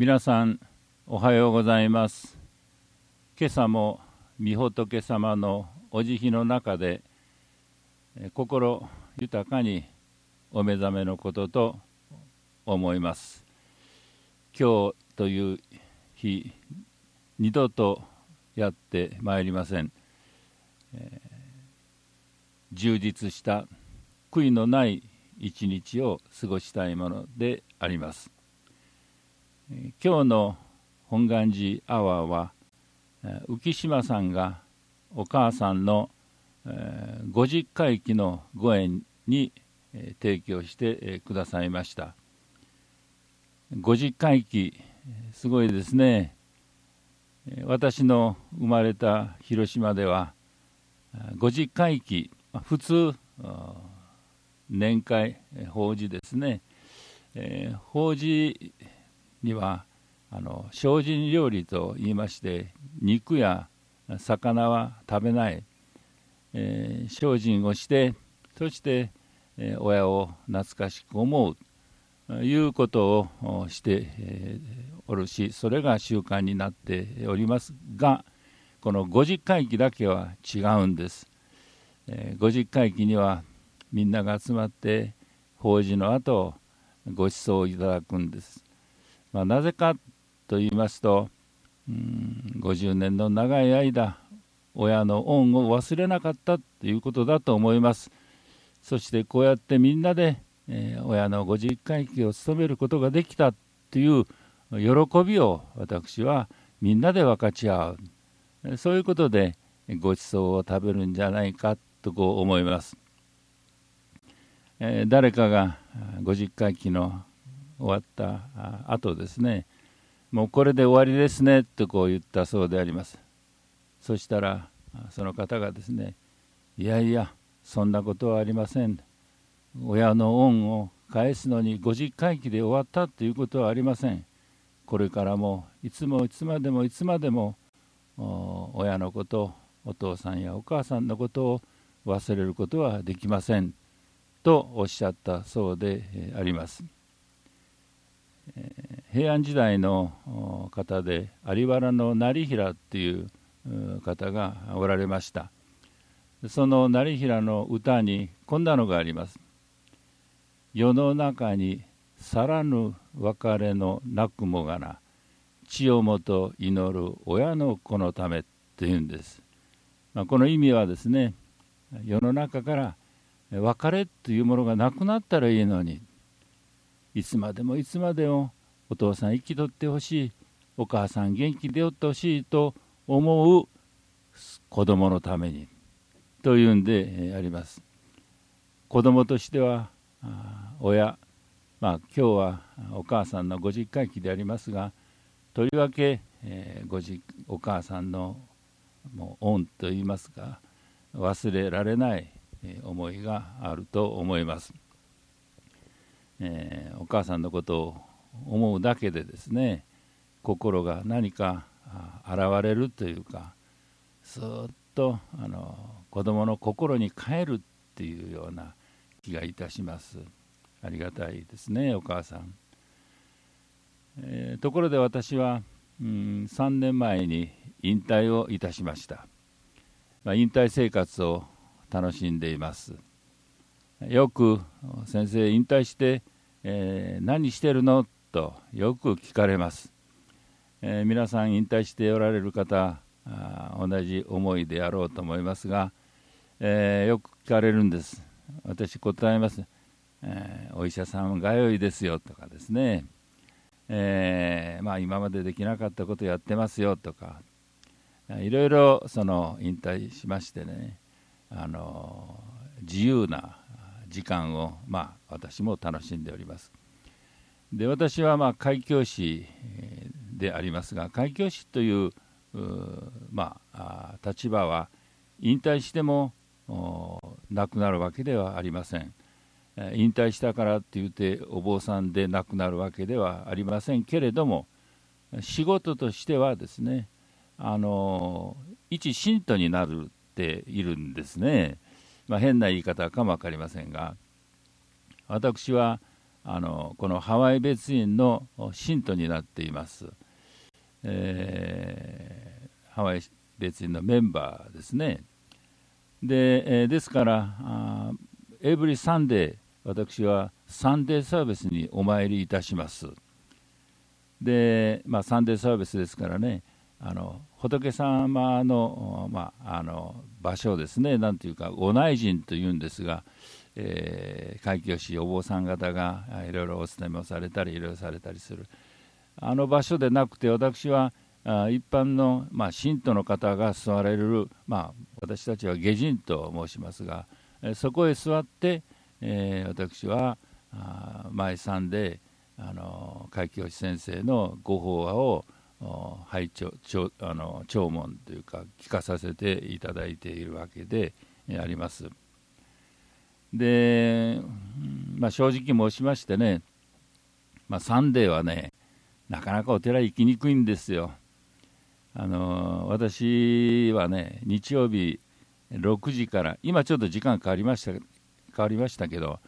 皆さんおはようございます。今朝も御仏様のお慈悲の中で心豊かにお目覚めのことと思います。今日という日二度とやってまいりません、えー、充実した悔いのない一日を過ごしたいものであります。今日の本願寺アワーは浮島さんがお母さんの50回忌のご縁に提供してくださいました。50回忌すごいですね。私の生まれた広島では50回忌普通年会法事ですね、え、法事にはあの精進料理といいまして肉や魚は食べない、えー、精進をしてそして、えー、親を懐かしく思うということをして、えー、おるしそれが習慣になっておりますがこの50回忌だけは違うんです、えー、50回忌にはみんなが集まって法事の後ご馳走をいただくんです、まあ、なぜかと言いますとうん50年の長い間親の恩を忘れなかったということだと思います。そしてこうやってみんなで、えー、親の50回忌を務めることができたという喜びを私はみんなで分かち合う。そういうことでご馳走を食べるんじゃないかとこう思います。えー、誰かが50回忌の終わった後ですね。もうこれで終わりですねとこう言ったそうであります。そしたらその方がですねいやいやそんなことはありません。親の恩を返すのに50回忌で終わったということはありません。これからもいつもいつまでもいつまでも親のことお父さんやお母さんのことを忘れることはできません。とおっしゃったそうであります。平安時代の方で有原の成平っていう方がおられました。その成平の歌にこんなのがあります。世の中にさらぬ別れのなくもがな千代もと祈る親の子のためっていうんです、まあ、この意味はですね世の中から別れというものがなくなったらいいのにいつまでもいつまでもお父さん生きとってほしいお母さん元気でおってほしいと思う子供のためにというんであります。子供としては親まあ今日はお母さんのご実家期でありますがとりわけ、え、ごじお母さんのもう恩といいますか忘れられない思いがあると思います、えー、お母さんのことを思うだけでですね心が何か現れるというかすっとあの子供の心に帰るっていうような気がいたします。ありがたいですねお母さん、えー、ところで私は、うん、3年前に引退をいたしました、まあ、引退生活を楽しんでいます。よく先生引退して、えー、何してるの？とよく聞かれます、えー、皆さん引退しておられる方同じ思いであろうと思いますが、えー、よく聞かれるんです。私答えます、えお医者さんがよいですよとかですね、えまあ、今までできなかったことやってますよとかいろいろその引退しましてねあの自由な時間を、まあ、私も楽しんでおります。で私は、まあ、開教師でありますが開教師というまあ、立場は引退してもなくなるわけではありません。引退したからって言ってお坊さんで亡くなるわけではありませんけれども仕事としてはですねあの一信徒になるっているんですね。まあ、変な言い方かも分かりませんが私はあのこのハワイ別院の信徒になっています、えー、ハワイ別院のメンバーですね。で,、えー、ですから every Sunday 私は Sunday service にお参りいたします。で、まあ、サンデーサービスですからねあの仏様の,、まあ、あの場所ですね。なんていうか御内陣というんですが、えー、開教師お坊さん方がいろいろお勤めをされたりいろいろされたりする。あの場所でなくて私は一般の、まあ、信徒の方が座れる、まあ、私たちは下人と申しますがそこへ座って、えー、私は前さんであの開教師先生のご法話を拝聴あの聴聞というか聞かさせていただいているわけであります。で、まあ、正直申しましてね、まあ、サンデーはねなかなかお寺行きにくいんですよ。あの私はね日曜日6時から今ちょっと時間変わりました変わりましたけど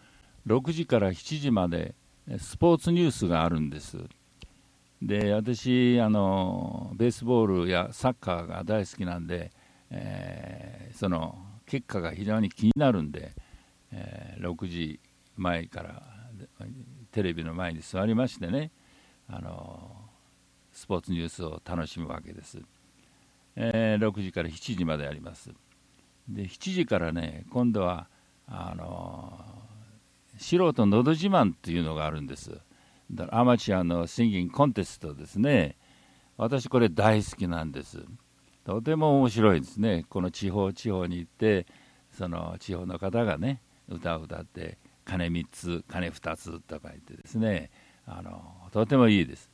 6時から7時までスポーツニュースがあるんですで私あのベースボールやサッカーが大好きなんで、えー、その結果が非常に気になるんで、えー、6時前からテレビの前に座りましてねあのスポーツニュースを楽しむわけです、えー、6時から7時まであります。で7時からね今度はあの素人のど自慢っていうのがあるんです。アマチュアのシンギングコンテストですね。私これ大好きなんです。とても面白いですね。この地方地方に行ってその地方の方がね歌を歌って鐘3つ鐘2つとか言ってですね。あのとてもいいです。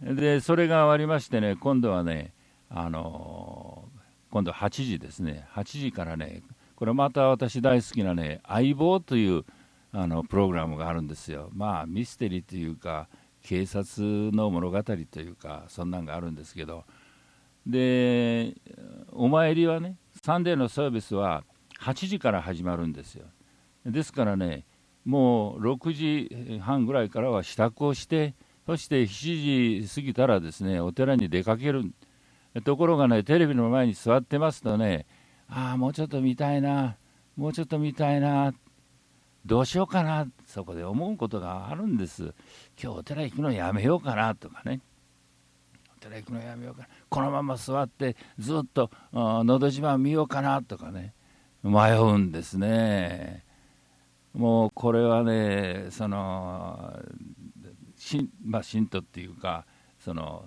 でそれが終わりましてね今度はねあの今度8時ですね。8時からねこれまた私大好きなね相棒というあのプログラムがあるんですよ。まあミステリーというか警察の物語というかそんなんがあるんですけど。でお参りはねサンデーのサービスは8時から始まるんですよ。ですからねもう6時半ぐらいからは支度をしてそして7時過ぎたらですねお寺に出かける。ところがねテレビの前に座ってますとねああもうちょっと見たいなもうちょっと見たいなどうしようかなそこで思うことがあるんです。今日お寺行くのやめようかなとかね。お寺行くのやめようかな。このまま座ってずっと「のど自慢見ようかな」とかね。迷うんですね。もうこれはねその信,、まあ、信徒っていうかその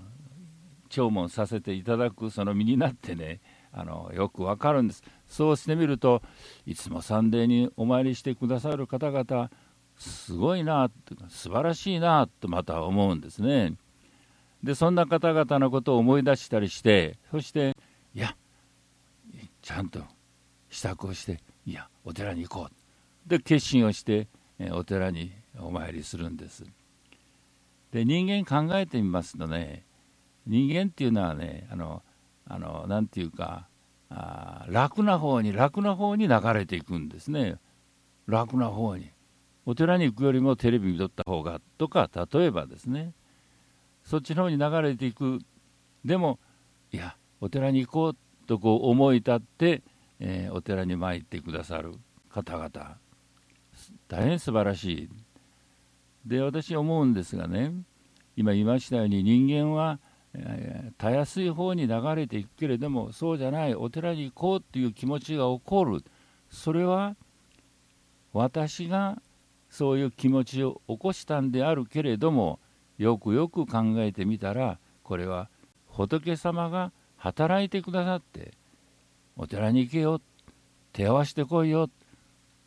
弔問させていただくその身になってねあのよくわかるんです。そうしてみるといつもサンデーにお参りしてくださる方々すごいなって素晴らしいなとまた思うんですね。でそんな方々のことを思い出したりしてそしていやちゃんと支度をしていやお寺に行こう。で決心をしてお寺にお参りするんです。で人間考えてみますとね人間っていうのはねあのあのなんていうかあ楽な方に楽な方に流れていくんですね。楽な方に。お寺に行くよりもテレビ見とった方がとか例えばですね。そっちの方に流れていく。でもいやお寺に行こうとこう思い立って、えー、お寺に参ってくださる方々。大変素晴らしい。で私思うんですがね。今言いましたように人間はたやすい方に流れていくけれどもそうじゃないお寺に行こうっていう気持ちが起こる。それは私がそういう気持ちを起こしたんであるけれどもよくよく考えてみたらこれは仏様が働いてくださってお寺に行けよ手合わしてこいよ、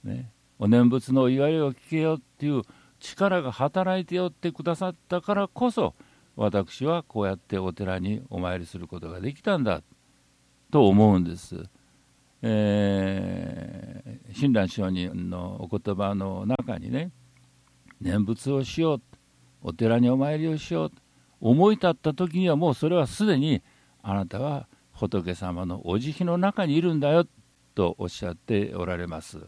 ね、お念仏の祝いを聞けよっていう力が働いてよってくださったからこそ私はこうやってお寺にお参りすることができたんだと思うんです。えー、親鸞上人のお言葉の中にね念仏をしようお寺にお参りをしよう思い立った時にはもうそれはすでにあなたは仏様のお慈悲の中にいるんだよとおっしゃっておられます。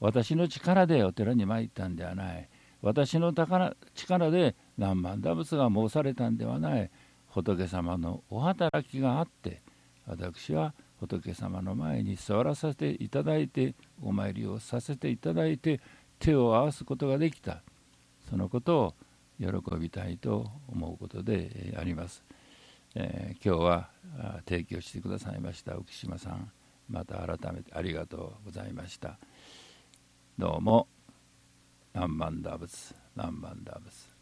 私の力でお寺に参ったんではない私の力で何万打仏が申されたんではない。仏様のお働きがあって私は仏様の前に座らさせていただいてお参りをさせていただいて手を合わすことができた。そのことを喜びたいと思うことであります。えー、今日は提供してくださいました浮島さん。また改めてありがとうございました。どうも。何万打仏何万打仏。